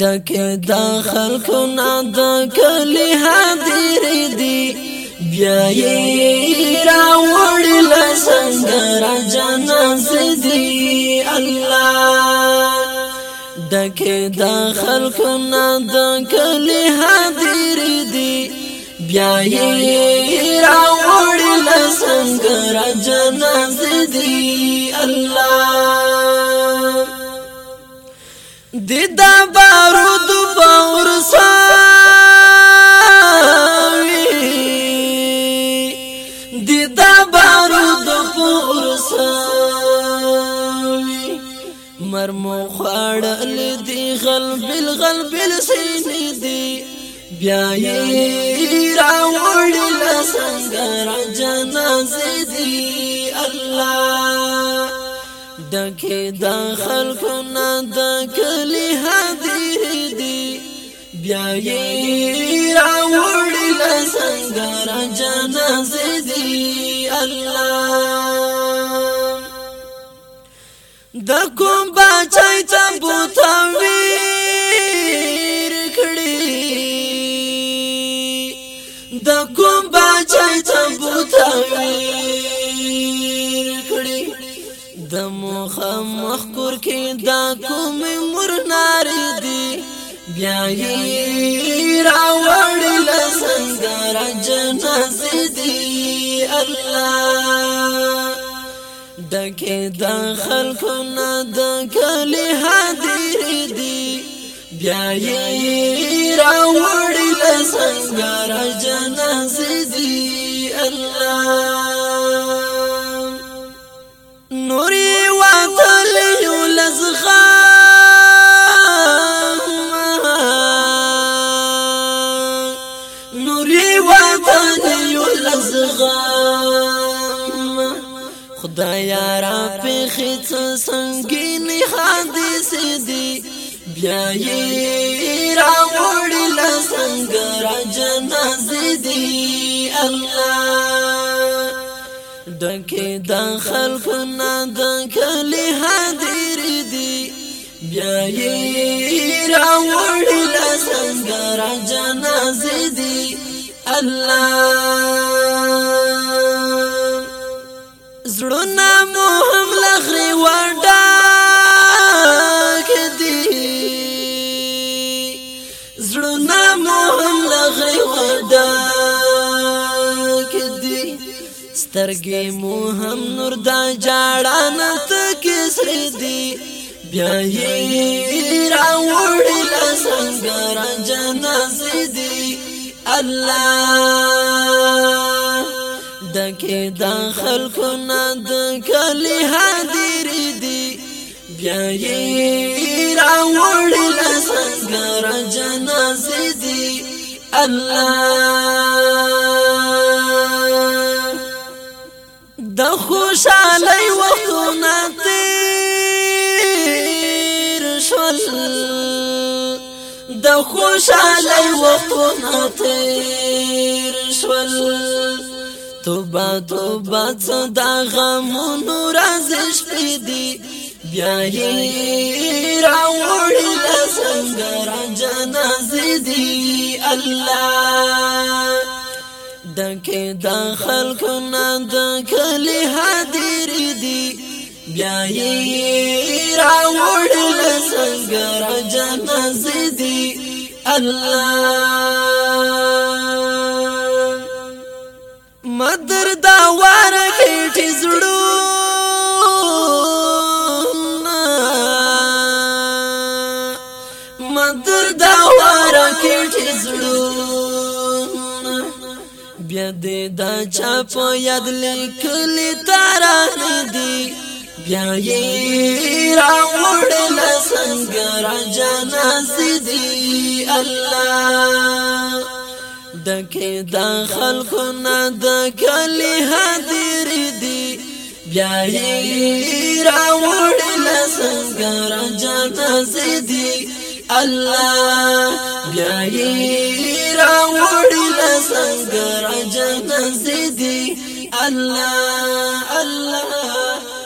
دکه دا خلکو نه د کلی حاضر دي بیا یې را وړل څنګه را جنازه دي الله دکه دا خلکو نه د کلی حاضر دي بیا یې را وړل څنګه را جنازه دي دیدا بارود باور ساوی دیدا بارود باور ساوی مرمو خړل دی غلبل غلبل سینې دی بیا یې راوړل څنګه را جنازې دی الله ډکه د خلکو نه د کلی هدي دي بیا یې راوړل څنګه را جنازه دي الله د کوم بچای ته بوتویر کړی د کوم بچای ته د مخامخ کور کې دا کوم مور ناری دی بیا یې راوړل څنګه راجناز دی الله دکې د خلکو نه د کلی حاضر دی بیا یې راوړل څنګه راجناز دی الله زغم خدایا را په خڅ سنگین حادث دی بیا یې را وړل څنګه را جناز دی الله دکې د خلق نه د کلی حاضر دی بیا یې را وړل څنګه را جناز دی الله زړونه مو هم لغري وډا کدي زړونه مو هم لغري وډا کدي سترګې مو هم نور دا جاړه نه تک سر دي بیا یې راوړل څنګه را جنازې دي الله کې دا خلکو نه د کلی حاضر دي بیا یې راوړل څنګه جنازې دي الله د خوشاله وختونه تیر شول د خوشاله وختونه تیر شول توبه توبه څو دا غمونو راز شپې دي بیا یې راوړي له څنګه جنازې دي الله دکې د خلکو نه د کلی حاضر دي بیا یې راوړي له څنګه جنازې دي الله مدر دا وار کټی زړو مدر دا وار کټی زړو بیا دې دا چا په یاد لیکل تارانه دی بیا یې راوړل څنګه را جنا سيدي الله دکې دا خلکو نه د کلی حاضر دي بیا یې راوړل څنګه راځه زیدي الله بیا یې راوړل څنګه راځه زیدي الله الله